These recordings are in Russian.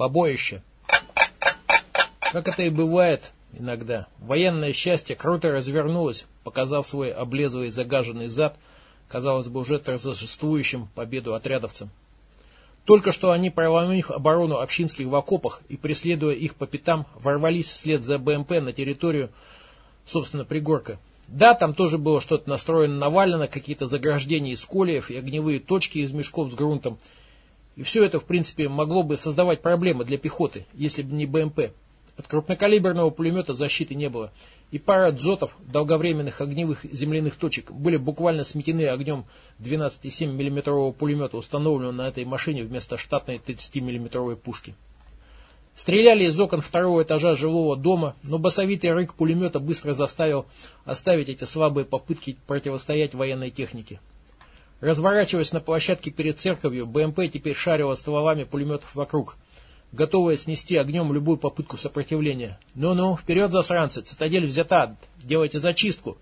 Побоище. Как это и бывает иногда, военное счастье круто развернулось, показав свой облезлый загаженный зад, казалось бы, уже торжествующим победу отрядовцам. Только что они, проломив оборону общинских в окопах и преследуя их по пятам, ворвались вслед за БМП на территорию, собственно, пригорка. Да, там тоже было что-то настроено навалено, какие-то заграждения из колеев и огневые точки из мешков с грунтом. И все это, в принципе, могло бы создавать проблемы для пехоты, если бы не БМП. От крупнокалиберного пулемета защиты не было и пара дзотов, долговременных огневых земляных точек, были буквально сметены огнем 12,7 мм пулемета, установленного на этой машине вместо штатной 30 мм пушки. Стреляли из окон второго этажа жилого дома, но басовитый рык пулемета быстро заставил оставить эти слабые попытки противостоять военной технике. Разворачиваясь на площадке перед церковью, БМП теперь шарила стволами пулеметов вокруг – готовая снести огнем любую попытку сопротивления. «Ну-ну, вперед, засранцы, цитадель взята, делайте зачистку!»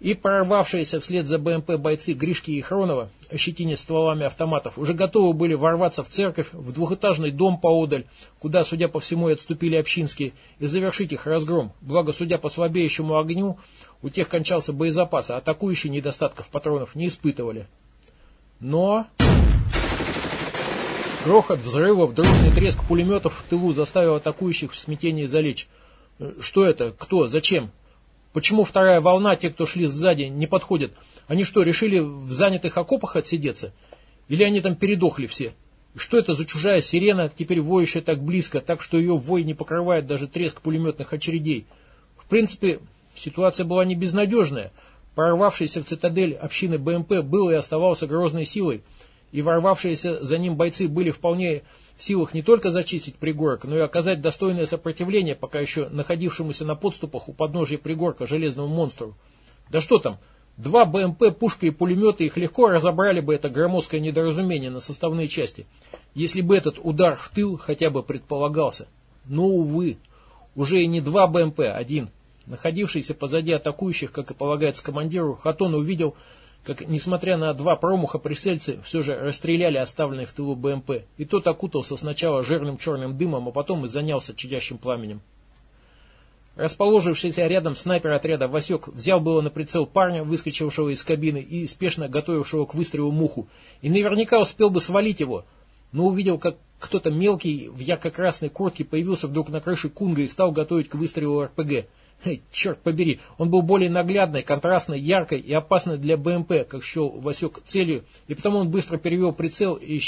И прорвавшиеся вслед за БМП бойцы Гришки и Хронова, ощетине стволами автоматов, уже готовы были ворваться в церковь, в двухэтажный дом поодаль, куда, судя по всему, и отступили общинские, и завершить их разгром. Благо, судя по слабеющему огню, у тех кончался боезапас, а атакующие недостатков патронов не испытывали. Но... Грохот взрывов, дружный треск пулеметов в тылу заставил атакующих в смятении залечь. Э, что это? Кто? Зачем? Почему вторая волна, те, кто шли сзади, не подходят? Они что, решили в занятых окопах отсидеться? Или они там передохли все? Что это за чужая сирена, теперь воющая так близко, так что ее вой не покрывает даже треск пулеметных очередей? В принципе, ситуация была не безнадежная. Прорвавшийся в цитадель общины БМП был и оставался грозной силой – и ворвавшиеся за ним бойцы были вполне в силах не только зачистить пригорок, но и оказать достойное сопротивление пока еще находившемуся на подступах у подножия пригорка железному монстру. Да что там, два БМП, пушка и пулеметы их легко разобрали бы это громоздкое недоразумение на составные части, если бы этот удар в тыл хотя бы предполагался. Но, увы, уже и не два БМП, один. Находившийся позади атакующих, как и полагается командиру, Хатон увидел, как, несмотря на два промаха, присельцы все же расстреляли оставленный в тылу БМП, и тот окутался сначала жирным черным дымом, а потом и занялся чадящим пламенем. Расположившийся рядом снайпер отряда Васек взял было на прицел парня, выскочившего из кабины и спешно готовившего к выстрелу муху, и наверняка успел бы свалить его, но увидел, как кто-то мелкий в ярко-красной куртке появился вдруг на крыше Кунга и стал готовить к выстрелу РПГ – черт побери, он был более наглядной, контрастной, яркой и опасной для БМП, как счел Васек целью, и потому он быстро перевел прицел и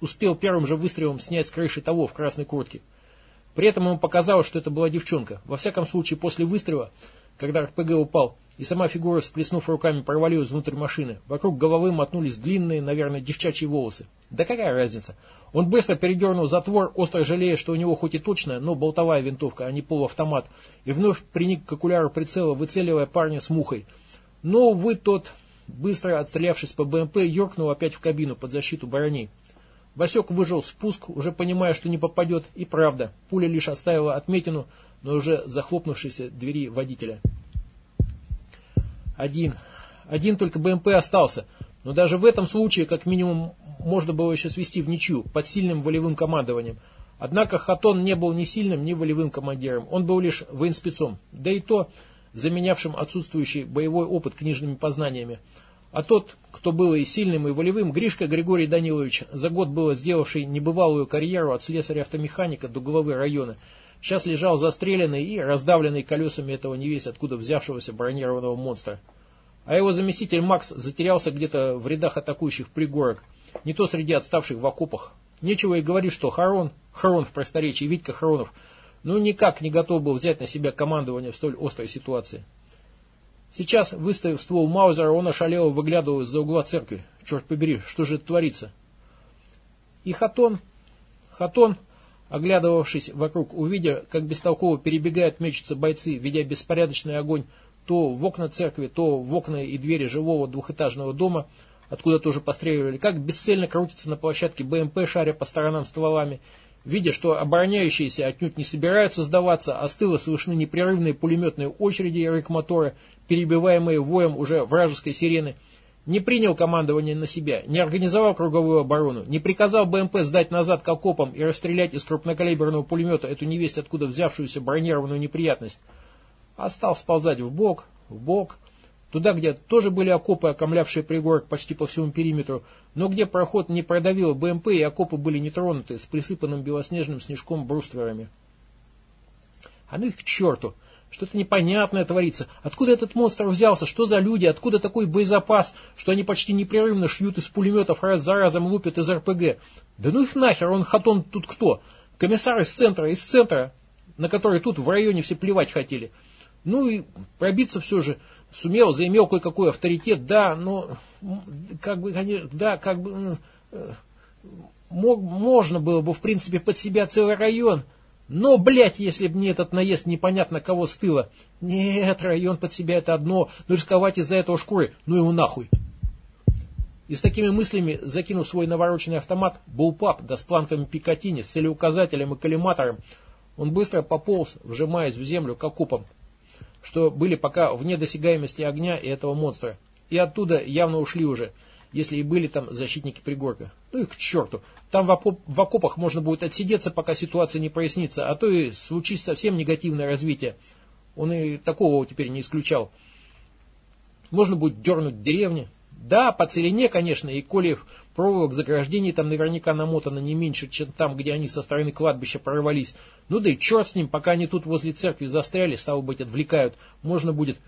успел первым же выстрелом снять с крыши того в красной куртке. При этом ему показалось, что это была девчонка. Во всяком случае, после выстрела, когда РПГ упал, и сама фигура, всплеснув руками, провалилась внутрь машины. Вокруг головы мотнулись длинные, наверное, девчачьи волосы. Да какая разница? Он быстро передернул затвор, остро жалея, что у него хоть и точная, но болтовая винтовка, а не полуавтомат, и вновь приник к окуляру прицела, выцеливая парня с мухой. Но, увы, тот, быстро отстрелявшись по БМП, юркнул опять в кабину под защиту бароней. Васек выжил спуск, уже понимая, что не попадет, и правда, пуля лишь оставила отметину, но уже захлопнувшейся двери водителя. Один. Один только БМП остался, но даже в этом случае, как минимум, можно было еще свести в ничью, под сильным волевым командованием. Однако Хатон не был ни сильным, ни волевым командиром, он был лишь военспецом, да и то заменявшим отсутствующий боевой опыт книжными познаниями. А тот, кто был и сильным, и волевым, Гришка Григорий Данилович, за год было сделавший небывалую карьеру от слесаря-автомеханика до главы района, сейчас лежал застреленный и раздавленный колесами этого невесть откуда взявшегося бронированного монстра. А его заместитель Макс затерялся где-то в рядах атакующих пригорок, не то среди отставших в окопах. Нечего и говорить, что Харон, Харон в просторечии, Витька Харонов, ну никак не готов был взять на себя командование в столь острой ситуации. Сейчас, выставив ствол Маузера, он ошалело выглядывал из-за угла церкви. Черт побери, что же это творится? И Хатон, Хатон, оглядывавшись вокруг, увидя, как бестолково перебегают, мечутся бойцы, ведя беспорядочный огонь то в окна церкви, то в окна и двери живого двухэтажного дома, откуда тоже постреливали, как бесцельно крутится на площадке БМП, шаря по сторонам стволами, видя, что обороняющиеся отнюдь не собираются сдаваться, а с слышны непрерывные пулеметные очереди и рык мотора, перебиваемые воем уже вражеской сирены, не принял командование на себя, не организовал круговую оборону, не приказал БМП сдать назад к окопам и расстрелять из крупнокалиберного пулемета эту невесть откуда взявшуюся бронированную неприятность, а стал сползать в бок, в бок, туда, где тоже были окопы, окомлявшие пригорок почти по всему периметру, но где проход не продавил БМП и окопы были не тронуты, с присыпанным белоснежным снежком брустверами. А ну их к черту! Что-то непонятное творится. Откуда этот монстр взялся? Что за люди? Откуда такой боезапас, что они почти непрерывно шьют из пулеметов, раз за разом лупят из РПГ? Да ну их нахер, он хатон тут кто? Комиссар из центра, из центра, на который тут в районе все плевать хотели. Ну и пробиться все же сумел, заимел кое-какой авторитет, да, но как бы, конечно, да, как бы э, мог, можно было бы, в принципе, под себя целый район но, блядь, если бы не этот наезд непонятно кого с тыла. Нет, район под себя это одно, но рисковать из-за этого шкуры, ну его нахуй. И с такими мыслями, закинув свой навороченный автомат, булпап, да с планками Пикатини, с целеуказателем и коллиматором, он быстро пополз, вжимаясь в землю к окопам, что были пока вне досягаемости огня и этого монстра. И оттуда явно ушли уже – если и были там защитники пригорка. Ну и к черту. Там в, окоп, в окопах можно будет отсидеться, пока ситуация не прояснится, а то и случится совсем негативное развитие. Он и такого теперь не исключал. Можно будет дернуть деревни. Да, по целине, конечно, и коли проволок заграждений там наверняка намотано не меньше, чем там, где они со стороны кладбища прорвались. Ну да и черт с ним, пока они тут возле церкви застряли, стало быть, отвлекают. Можно будет...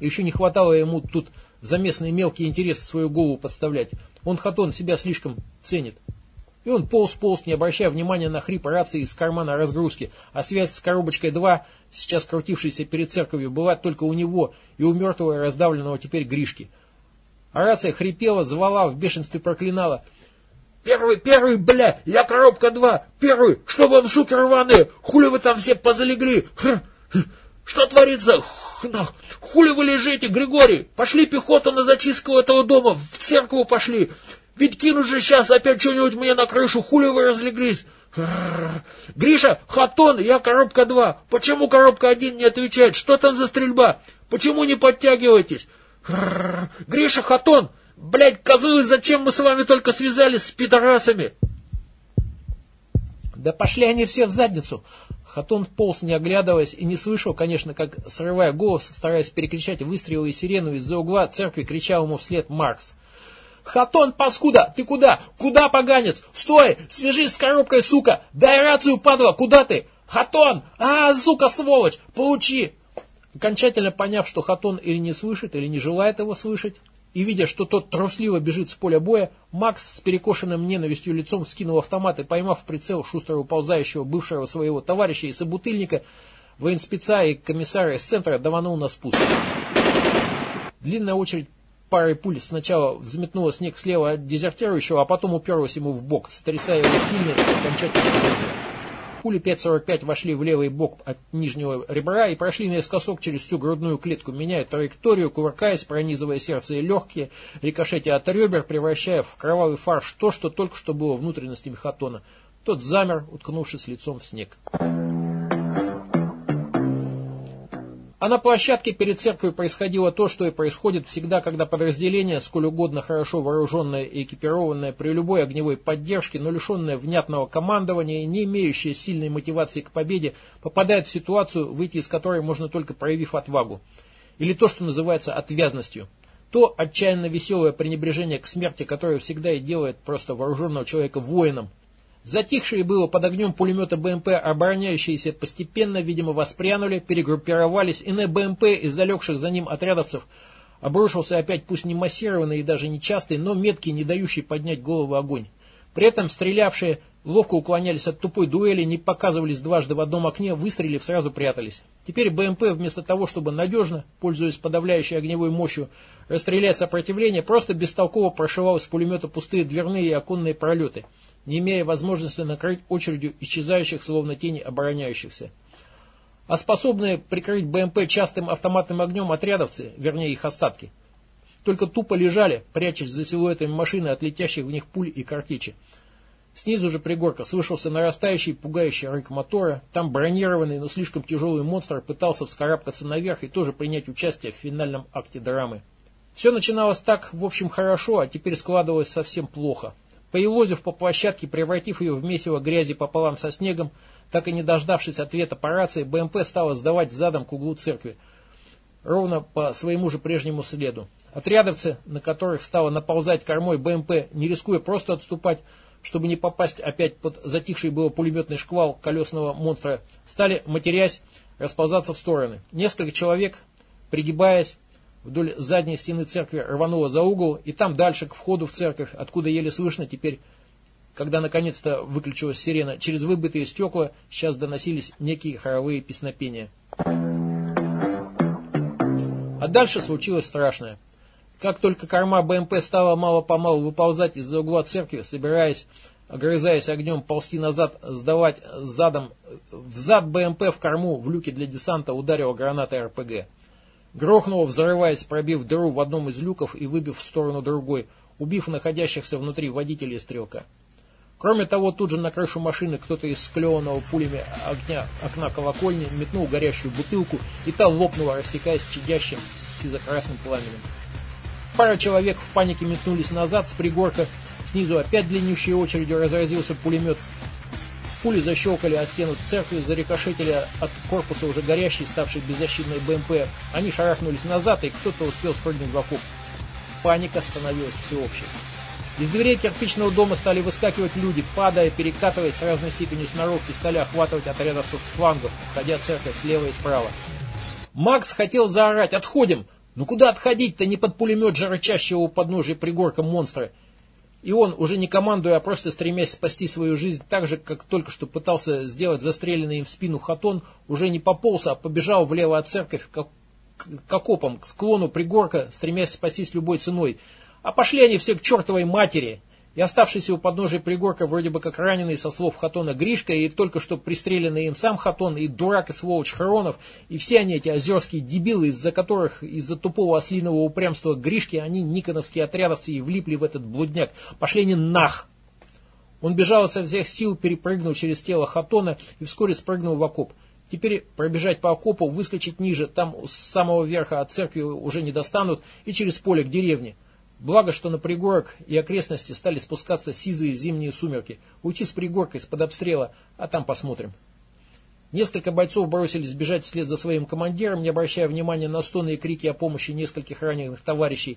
Еще не хватало ему тут за местные мелкие интересы свою голову подставлять. Он хатон себя слишком ценит. И он полз-полз, не обращая внимания на хрип рации из кармана разгрузки, а связь с коробочкой 2, сейчас крутившейся перед церковью, была только у него и у мертвого и раздавленного теперь Гришки. А рация хрипела, звала, в бешенстве проклинала. «Первый, первый, бля, я коробка 2, первый, что вам, суки рваные, хули вы там все позалегли, что творится, Хули вы лежите, Григорий? Пошли пехоту на зачистку этого дома, в церковь пошли. Ведь кинут же сейчас опять что-нибудь мне на крышу, хули вы разлеглись? Гриша, Хатон, я коробка 2. Почему коробка 1 не отвечает? Что там за стрельба? Почему не подтягиваетесь? Гриша, Хатон, блядь, козлы, зачем мы с вами только связались с пидорасами? Да пошли они все в задницу. Хатон полз, не оглядываясь, и не слышал, конечно, как, срывая голос, стараясь перекричать выстрелы и сирену из-за угла церкви, кричал ему вслед Маркс. «Хатон, паскуда! Ты куда? Куда, поганец? Стой! Свяжись с коробкой, сука! Дай рацию, падла! Куда ты? Хатон! А, сука, сволочь! Получи!» Окончательно поняв, что Хатон или не слышит, или не желает его слышать, и, видя, что тот трусливо бежит с поля боя, Макс с перекошенным ненавистью лицом скинул автомат и, поймав в прицел шустро уползающего бывшего своего товарища и собутыльника, военспеца и комиссара из центра даванул на спуск. Длинная очередь парой пуль сначала взметнула снег слева от дезертирующего, а потом уперлась ему в бок, сотрясая его сильно и окончательно Пули 5.45 вошли в левый бок от нижнего ребра и прошли наискосок через всю грудную клетку, меняя траекторию, кувыркаясь, пронизывая сердце и легкие, рикошетя от ребер, превращая в кровавый фарш то, что только что было внутренностями хатона. Тот замер, уткнувшись лицом в снег. А на площадке перед церковью происходило то, что и происходит всегда, когда подразделение, сколь угодно хорошо вооруженное и экипированное при любой огневой поддержке, но лишенное внятного командования и не имеющее сильной мотивации к победе, попадает в ситуацию, выйти из которой можно только проявив отвагу. Или то, что называется отвязностью. То отчаянно веселое пренебрежение к смерти, которое всегда и делает просто вооруженного человека воином – Затихшие было под огнем пулемета БМП, обороняющиеся постепенно, видимо, воспрянули, перегруппировались, и на БМП из залегших за ним отрядовцев обрушился опять пусть не массированный и даже не частый, но меткий, не дающий поднять голову огонь. При этом стрелявшие ловко уклонялись от тупой дуэли, не показывались дважды в одном окне, выстрелив, сразу прятались. Теперь БМП вместо того, чтобы надежно, пользуясь подавляющей огневой мощью, расстрелять сопротивление, просто бестолково прошивал из пулемета пустые дверные и оконные пролеты – не имея возможности накрыть очередью исчезающих, словно тени обороняющихся. А способные прикрыть БМП частым автоматным огнем отрядовцы, вернее их остатки, только тупо лежали, прячась за силуэтами машины от летящих в них пуль и картечи. Снизу же пригорка слышался нарастающий, пугающий рык мотора. Там бронированный, но слишком тяжелый монстр пытался вскарабкаться наверх и тоже принять участие в финальном акте драмы. Все начиналось так, в общем, хорошо, а теперь складывалось совсем плохо. Поелозив по площадке, превратив ее в месиво грязи пополам со снегом, так и не дождавшись ответа по рации, БМП стала сдавать задом к углу церкви, ровно по своему же прежнему следу. Отрядовцы, на которых стало наползать кормой БМП, не рискуя просто отступать, чтобы не попасть опять под затихший было пулеметный шквал колесного монстра, стали, матерясь, расползаться в стороны. Несколько человек, пригибаясь, вдоль задней стены церкви рвануло за угол, и там дальше, к входу в церковь, откуда еле слышно теперь, когда наконец-то выключилась сирена, через выбытые стекла сейчас доносились некие хоровые песнопения. А дальше случилось страшное. Как только корма БМП стала мало-помалу выползать из-за угла церкви, собираясь, огрызаясь огнем, ползти назад, сдавать задом, в зад БМП в корму в люке для десанта ударила гранатой РПГ. Грохнуло, взрываясь, пробив дыру в одном из люков и выбив в сторону другой, убив находящихся внутри водителей стрелка. Кроме того, тут же на крышу машины кто-то из склеванного пулями огня окна колокольни метнул горящую бутылку, и та лопнула, растекаясь чадящим сизо-красным пламенем. Пара человек в панике метнулись назад с пригорка, снизу опять длиннющей очередью разразился пулемет, Пули защелкали о стену церкви, зарикошетили от корпуса уже горящей, ставшей беззащитной БМП. Они шарахнулись назад, и кто-то успел спрыгнуть в окоп. Паника становилась всеобщей. Из дверей кирпичного дома стали выскакивать люди, падая, перекатываясь с разной степенью сноровки, стали охватывать отрядовцев с флангов, входя церковь слева и справа. Макс хотел заорать «Отходим!» Ну куда отходить-то не под пулемет же рычащего у подножия пригорка монстра? И он, уже не командуя, а просто стремясь спасти свою жизнь так же, как только что пытался сделать застреленный им в спину хатон, уже не пополз, а побежал влево от церкви как, к окопам, к склону пригорка, стремясь спастись любой ценой. А пошли они все к чертовой матери! И оставшийся у подножия пригорка вроде бы как раненый со слов Хатона Гришка, и только что пристреленный им сам Хатон, и дурак и сволочь Хронов, и все они эти озерские дебилы, из-за которых, из-за тупого ослиного упрямства Гришки, они, никоновские отрядовцы, и влипли в этот блудняк. Пошли они нах! Он бежал со всех сил, перепрыгнул через тело Хатона и вскоре спрыгнул в окоп. Теперь пробежать по окопу, выскочить ниже, там с самого верха от церкви уже не достанут, и через поле к деревне. Благо, что на пригорок и окрестности стали спускаться сизые зимние сумерки. Уйти с пригорка из-под обстрела, а там посмотрим. Несколько бойцов бросились бежать вслед за своим командиром, не обращая внимания на стоны и крики о помощи нескольких раненых товарищей.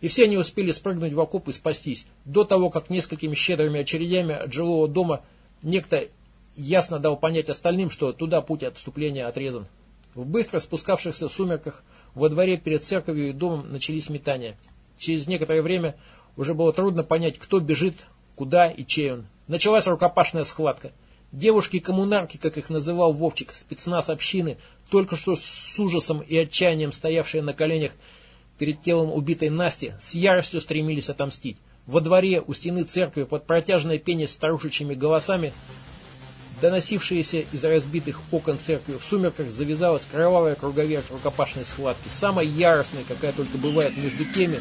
И все они успели спрыгнуть в окоп и спастись, до того, как несколькими щедрыми очередями от жилого дома некто ясно дал понять остальным, что туда путь отступления отрезан. В быстро спускавшихся сумерках во дворе перед церковью и домом начались метания. Через некоторое время уже было трудно понять, кто бежит, куда и чей он. Началась рукопашная схватка. Девушки-коммунарки, как их называл Вовчик, спецназ общины, только что с ужасом и отчаянием стоявшие на коленях перед телом убитой Насти, с яростью стремились отомстить. Во дворе у стены церкви под протяжное пение старушечьими голосами доносившиеся из разбитых окон церкви, в сумерках завязалась кровавая круговерть рукопашной схватки, самой яростной, какая только бывает между теми,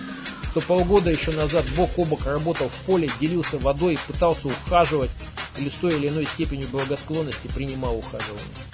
кто полгода еще назад бок о бок работал в поле, делился водой, пытался ухаживать или с той или иной степенью благосклонности принимал ухаживание.